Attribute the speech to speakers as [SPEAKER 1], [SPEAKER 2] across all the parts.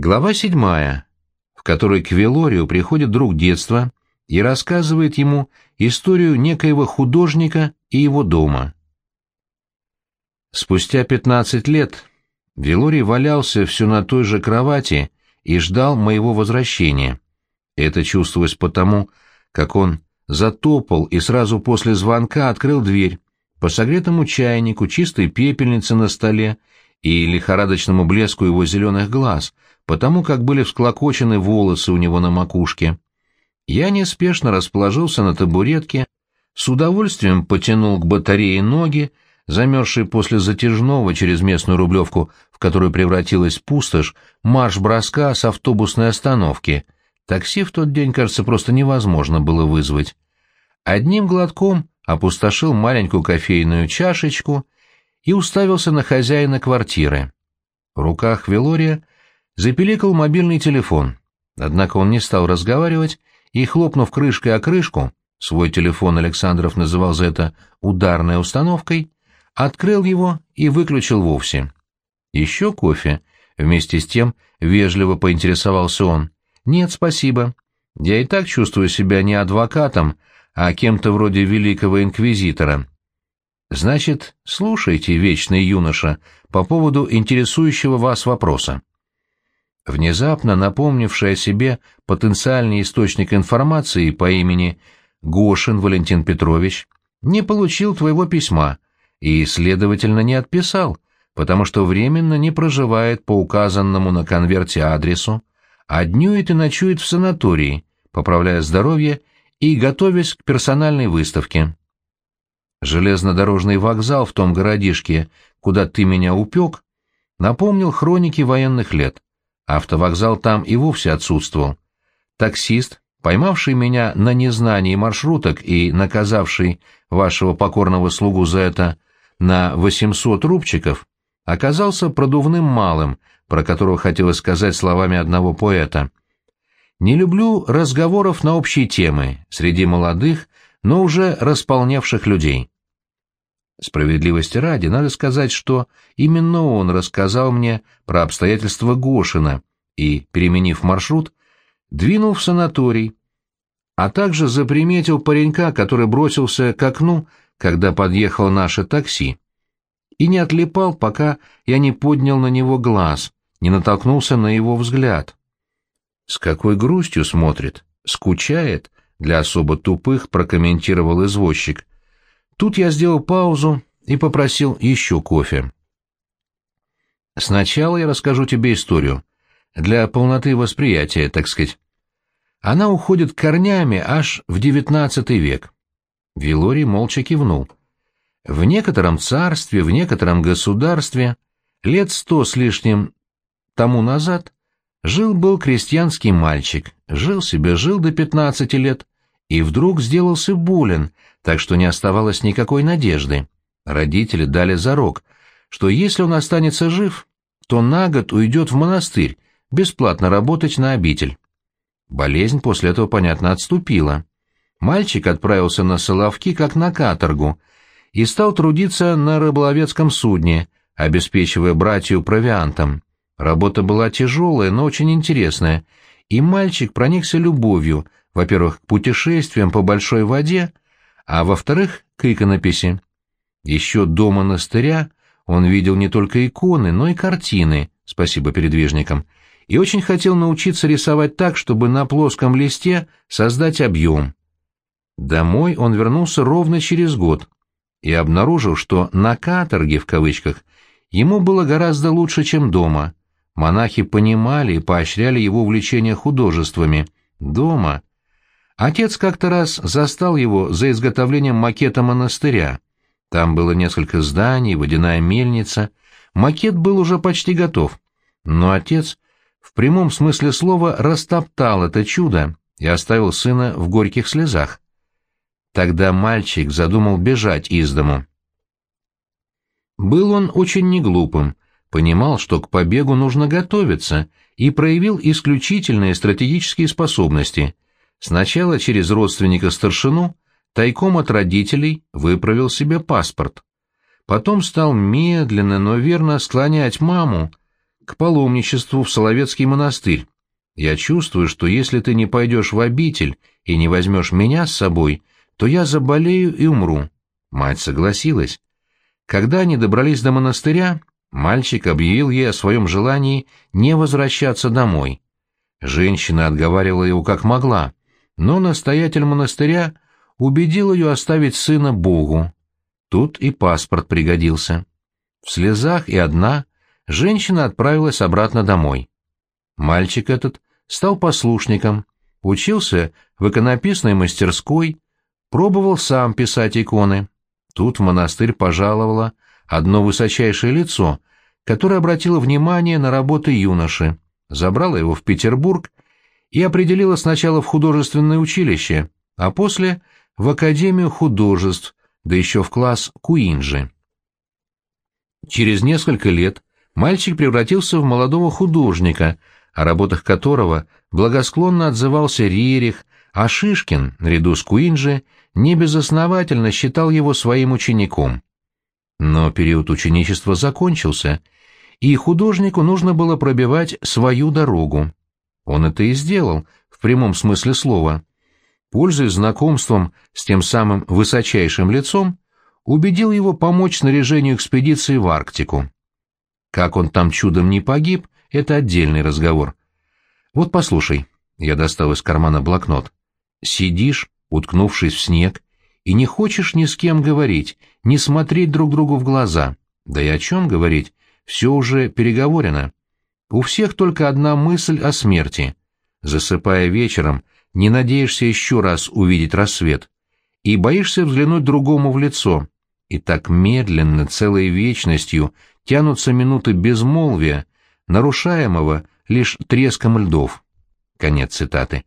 [SPEAKER 1] Глава седьмая, в которой к Велорию приходит друг детства и рассказывает ему историю некоего художника и его дома. Спустя пятнадцать лет Велорий валялся все на той же кровати и ждал моего возвращения. Это чувствовалось потому, как он затопал и сразу после звонка открыл дверь, по согретому чайнику, чистой пепельнице на столе и лихорадочному блеску его зеленых глаз, потому как были всклокочены волосы у него на макушке. Я неспешно расположился на табуретке, с удовольствием потянул к батарее ноги, замерзшие после затяжного через местную рублевку, в которую превратилась пустошь, марш-броска с автобусной остановки. Такси в тот день, кажется, просто невозможно было вызвать. Одним глотком опустошил маленькую кофейную чашечку и уставился на хозяина квартиры. В руках Велория запеликал мобильный телефон, однако он не стал разговаривать и, хлопнув крышкой о крышку, свой телефон Александров называл за это «ударной установкой», открыл его и выключил вовсе. «Еще кофе?» — вместе с тем вежливо поинтересовался он. «Нет, спасибо. Я и так чувствую себя не адвокатом, а кем-то вроде великого инквизитора. Значит, слушайте, вечный юноша, по поводу интересующего вас вопроса. Внезапно напомнивший о себе потенциальный источник информации по имени Гошин Валентин Петрович не получил твоего письма и, следовательно, не отписал, потому что временно не проживает по указанному на конверте адресу, а днюет и ночует в санатории, поправляя здоровье и готовясь к персональной выставке. Железнодорожный вокзал в том городишке, куда ты меня упек, напомнил хроники военных лет. Автовокзал там и вовсе отсутствовал. Таксист, поймавший меня на незнании маршруток и наказавший вашего покорного слугу за это на 800 рубчиков, оказался продувным малым, про которого хотелось сказать словами одного поэта. Не люблю разговоров на общие темы среди молодых, но уже располневших людей. Справедливости ради, надо сказать, что именно он рассказал мне про обстоятельства Гошина и, переменив маршрут, двинул в санаторий, а также заприметил паренька, который бросился к окну, когда подъехало наше такси, и не отлипал, пока я не поднял на него глаз, не натолкнулся на его взгляд. С какой грустью смотрит, скучает, для особо тупых прокомментировал извозчик. Тут я сделал паузу и попросил еще кофе. Сначала я расскажу тебе историю. Для полноты восприятия, так сказать. Она уходит корнями аж в девятнадцатый век. Вилорий молча кивнул. В некотором царстве, в некотором государстве, лет сто с лишним тому назад, Жил-был крестьянский мальчик, жил себе, жил до пятнадцати лет, и вдруг сделался болен, так что не оставалось никакой надежды. Родители дали зарок, что если он останется жив, то на год уйдет в монастырь, бесплатно работать на обитель. Болезнь после этого, понятно, отступила. Мальчик отправился на Соловки, как на каторгу, и стал трудиться на рыболовецком судне, обеспечивая братью провиантом. Работа была тяжелая, но очень интересная, и мальчик проникся любовью, во-первых, к путешествиям по большой воде, а во-вторых, к иконописи. Еще до монастыря он видел не только иконы, но и картины, спасибо передвижникам, и очень хотел научиться рисовать так, чтобы на плоском листе создать объем. Домой он вернулся ровно через год и обнаружил, что «на каторге» в кавычках ему было гораздо лучше, чем дома — Монахи понимали и поощряли его увлечение художествами. Дома. Отец как-то раз застал его за изготовлением макета монастыря. Там было несколько зданий, водяная мельница. Макет был уже почти готов. Но отец в прямом смысле слова растоптал это чудо и оставил сына в горьких слезах. Тогда мальчик задумал бежать из дому. Был он очень неглупым, понимал, что к побегу нужно готовиться, и проявил исключительные стратегические способности. Сначала через родственника старшину, тайком от родителей выправил себе паспорт. Потом стал медленно, но верно склонять маму к паломничеству в Соловецкий монастырь. Я чувствую, что если ты не пойдешь в обитель и не возьмешь меня с собой, то я заболею и умру. Мать согласилась. Когда они добрались до монастыря, мальчик объявил ей о своем желании не возвращаться домой. Женщина отговаривала его как могла, но настоятель монастыря убедил ее оставить сына Богу. Тут и паспорт пригодился. В слезах и одна женщина отправилась обратно домой. Мальчик этот стал послушником, учился в иконописной мастерской, пробовал сам писать иконы. Тут в монастырь пожаловало одно высочайшее лицо, которое обратило внимание на работы юноши, забрало его в Петербург и определило сначала в художественное училище, а после — в Академию художеств, да еще в класс Куинджи. Через несколько лет мальчик превратился в молодого художника, о работах которого благосклонно отзывался Рерих, а Шишкин, наряду с Куинджи, небезосновательно считал его своим учеником. Но период ученичества закончился, и художнику нужно было пробивать свою дорогу. Он это и сделал, в прямом смысле слова. Пользуясь знакомством с тем самым высочайшим лицом, убедил его помочь снаряжению экспедиции в Арктику. Как он там чудом не погиб, это отдельный разговор. Вот послушай, я достал из кармана блокнот. Сидишь, уткнувшись в снег, и не хочешь ни с кем говорить, не смотреть друг другу в глаза. Да и о чем говорить, все уже переговорено. У всех только одна мысль о смерти. Засыпая вечером, не надеешься еще раз увидеть рассвет, и боишься взглянуть другому в лицо, и так медленно, целой вечностью, тянутся минуты безмолвия, нарушаемого лишь треском льдов. Конец цитаты.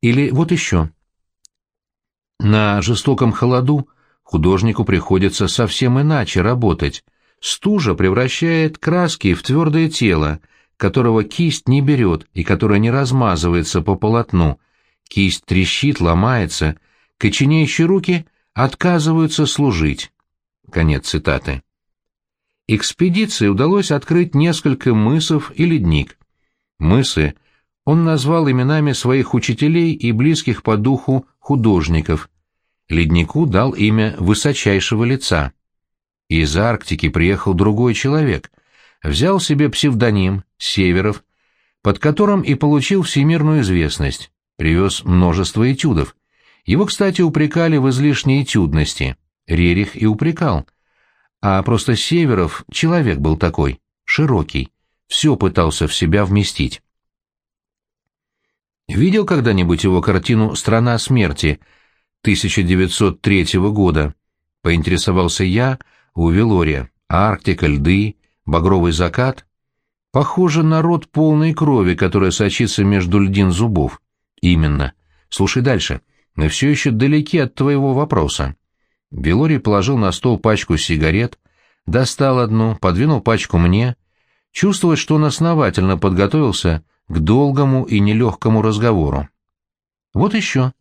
[SPEAKER 1] Или вот еще. На жестоком холоду художнику приходится совсем иначе работать. Стужа превращает краски в твердое тело, которого кисть не берет и которое не размазывается по полотну, кисть трещит, ломается, коченеющие руки отказываются служить. Конец цитаты. Экспедиции удалось открыть несколько мысов и ледник. Мысы он назвал именами своих учителей и близких по духу художников. Леднику дал имя высочайшего лица. Из Арктики приехал другой человек, взял себе псевдоним Северов, под которым и получил всемирную известность привез множество этюдов. Его, кстати, упрекали в излишней этюдности. Рерих и упрекал. А просто Северов человек был такой, широкий, все пытался в себя вместить. Видел когда-нибудь его картину «Страна смерти» 1903 года? Поинтересовался я у Велория. Арктика, льды, багровый закат. Похоже на рот полной крови, которая сочится между льдин зубов. Именно. Слушай дальше. Мы все еще далеки от твоего вопроса. Белорий положил на стол пачку сигарет, достал одну, подвинул пачку мне. Чувствовать, что он основательно подготовился к долгому и нелегкому разговору. Вот еще.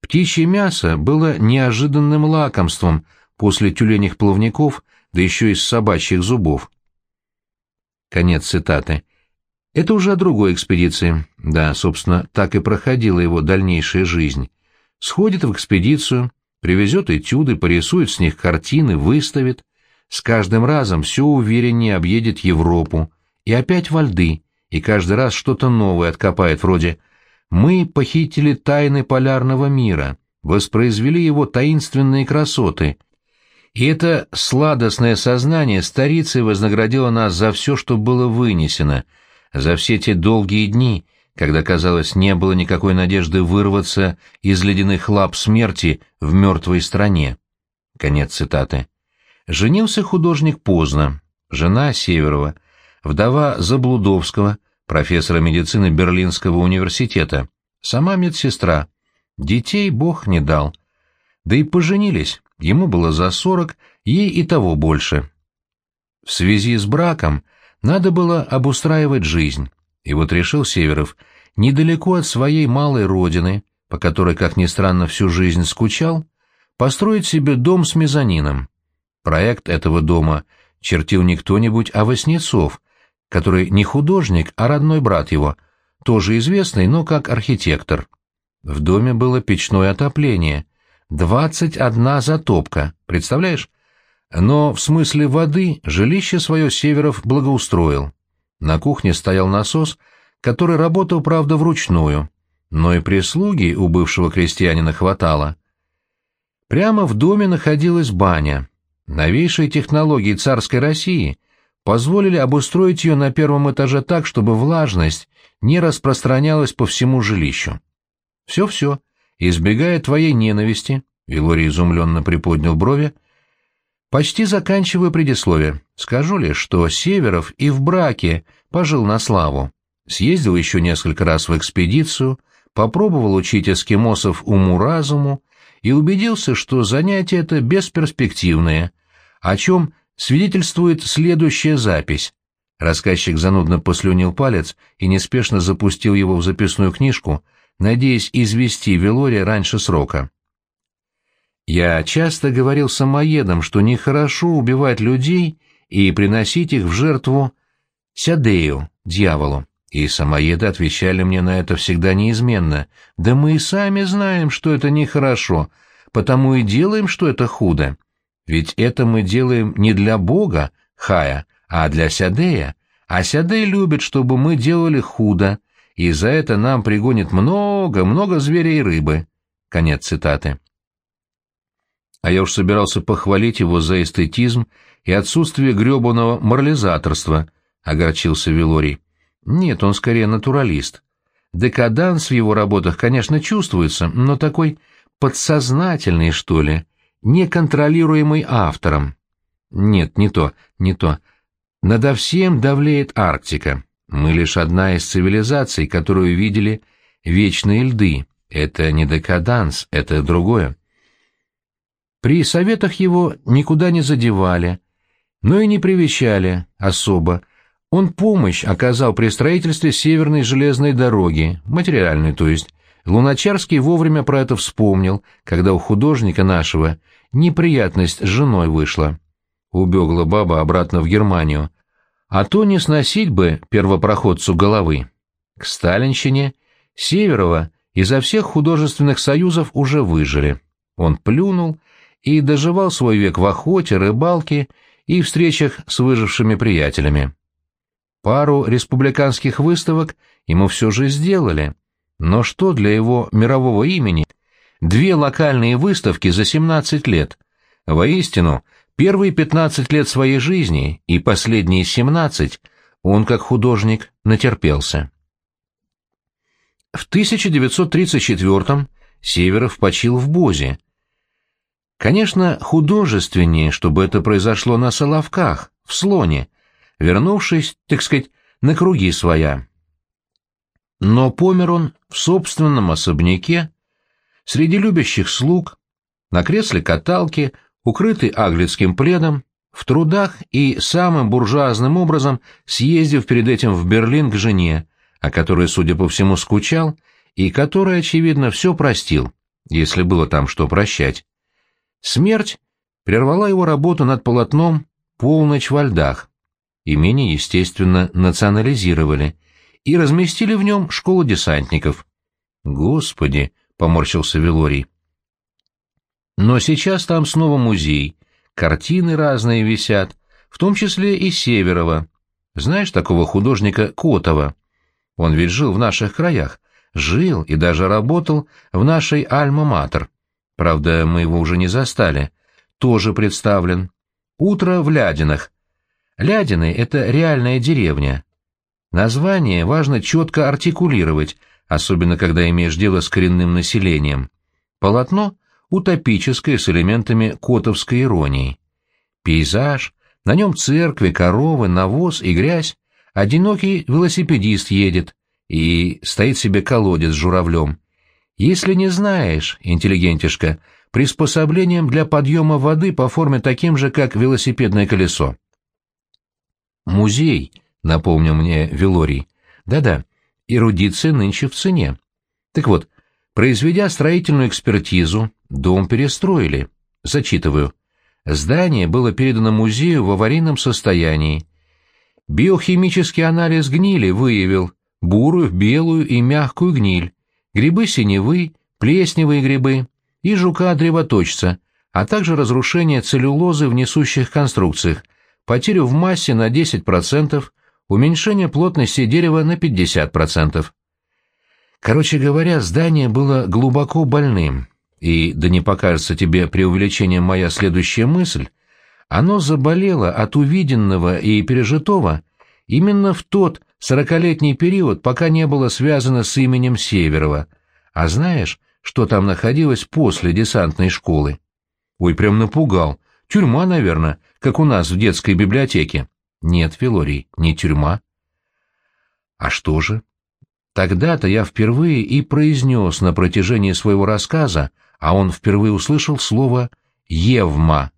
[SPEAKER 1] Птичье мясо было неожиданным лакомством после тюленях плавников, да еще из собачьих зубов. Конец цитаты. Это уже о другой экспедиции. Да, собственно, так и проходила его дальнейшая жизнь. Сходит в экспедицию, привезет этюды, порисует с них картины, выставит. С каждым разом все увереннее объедет Европу. И опять во льды, и каждый раз что-то новое откопает, вроде «Мы похитили тайны полярного мира, воспроизвели его таинственные красоты». И это сладостное сознание старицы вознаградило нас за все, что было вынесено — за все те долгие дни, когда, казалось, не было никакой надежды вырваться из ледяных лап смерти в мертвой стране. Конец цитаты. Женился художник поздно. Жена Северова, вдова Заблудовского, профессора медицины Берлинского университета, сама медсестра. Детей Бог не дал. Да и поженились, ему было за сорок, ей и того больше. В связи с браком надо было обустраивать жизнь, и вот решил Северов, недалеко от своей малой родины, по которой, как ни странно, всю жизнь скучал, построить себе дом с мезонином. Проект этого дома чертил не кто-нибудь, а Васнецов, который не художник, а родной брат его, тоже известный, но как архитектор. В доме было печное отопление. Двадцать одна затопка, представляешь? Но в смысле воды жилище свое Северов благоустроил. На кухне стоял насос, который работал, правда, вручную, но и прислуги у бывшего крестьянина хватало. Прямо в доме находилась баня. Новейшие технологии царской России позволили обустроить ее на первом этаже так, чтобы влажность не распространялась по всему жилищу. Все-все, избегая твоей ненависти, Вилорий изумленно приподнял брови, почти заканчиваю предисловие. Скажу лишь, что Северов и в браке пожил на славу. Съездил еще несколько раз в экспедицию, попробовал учить эскимосов уму-разуму и убедился, что занятие это бесперспективное, о чем свидетельствует следующая запись. Рассказчик занудно послюнил палец и неспешно запустил его в записную книжку, надеясь извести Велория раньше срока. Я часто говорил самоедам, что нехорошо убивать людей и приносить их в жертву Сядею, дьяволу. И самоеды отвечали мне на это всегда неизменно. Да мы и сами знаем, что это нехорошо, потому и делаем, что это худо. Ведь это мы делаем не для Бога, Хая, а для Сядея. А Сядей любит, чтобы мы делали худо, и за это нам пригонит много, много зверей и рыбы. Конец цитаты. А я уж собирался похвалить его за эстетизм и отсутствие гребаного морализаторства, — огорчился Вилорий. Нет, он скорее натуралист. Декаданс в его работах, конечно, чувствуется, но такой подсознательный, что ли, неконтролируемый автором. Нет, не то, не то. Надо всем давлеет Арктика. Мы лишь одна из цивилизаций, которую видели вечные льды. Это не декаданс, это другое. При советах его никуда не задевали, но и не привечали особо, он помощь оказал при строительстве Северной железной дороги, материальной то есть. Луначарский вовремя про это вспомнил, когда у художника нашего неприятность с женой вышла. Убегла баба обратно в Германию. А то не сносить бы первопроходцу головы. К Сталинщине Северова изо всех художественных союзов уже выжили. Он плюнул и доживал свой век в охоте, рыбалке и встречах с выжившими приятелями. Пару республиканских выставок ему все же сделали. Но что для его мирового имени? Две локальные выставки за 17 лет. Воистину, первые 15 лет своей жизни и последние 17 он, как художник, натерпелся. В 1934-м Северов почил в Бозе. Конечно, художественнее, чтобы это произошло на Соловках, в Слоне, вернувшись, так сказать, на круги своя. Но помер он в собственном особняке, среди любящих слуг, на кресле каталки, укрытый аглицким пледом, в трудах и самым буржуазным образом съездив перед этим в Берлин к жене, о которой, судя по всему, скучал, и которой, очевидно, все простил, если было там что прощать. Смерть прервала его работу над полотном «Полночь во льдах», Имение, естественно, национализировали и разместили в нем школу десантников. «Господи!» — поморщился Велорий. «Но сейчас там снова музей, картины разные висят, в том числе и Северова. Знаешь такого художника Котова? Он ведь жил в наших краях, жил и даже работал в нашей Альма-Матер. Правда, мы его уже не застали. Тоже представлен. «Утро в Лядинах», Лядины — это реальная деревня. Название важно четко артикулировать, особенно когда имеешь дело с коренным населением. Полотно — утопическое с элементами котовской иронии. Пейзаж, на нем церкви, коровы, навоз и грязь. Одинокий велосипедист едет, и стоит себе колодец с журавлем. Если не знаешь, интеллигентишка, приспособлением для подъема воды по форме таким же, как велосипедное колесо. «Музей», — напомнил мне Велорий. «Да-да, эрудиция нынче в цене. Так вот, произведя строительную экспертизу, дом перестроили. Зачитываю. Здание было передано музею в аварийном состоянии. Биохимический анализ гнили выявил бурую, белую и мягкую гниль, грибы синевы, плесневые грибы и жука-древоточца, а также разрушение целлюлозы в несущих конструкциях, потерю в массе на 10%, уменьшение плотности дерева на 50%. Короче говоря, здание было глубоко больным, и, да не покажется тебе преувеличением моя следующая мысль, оно заболело от увиденного и пережитого именно в тот сорокалетний период, пока не было связано с именем Северова. А знаешь, что там находилось после десантной школы? Ой, прям напугал. Тюрьма, наверное, как у нас в детской библиотеке. Нет, Филорий, не тюрьма. А что же? Тогда-то я впервые и произнес на протяжении своего рассказа, а он впервые услышал слово «евма».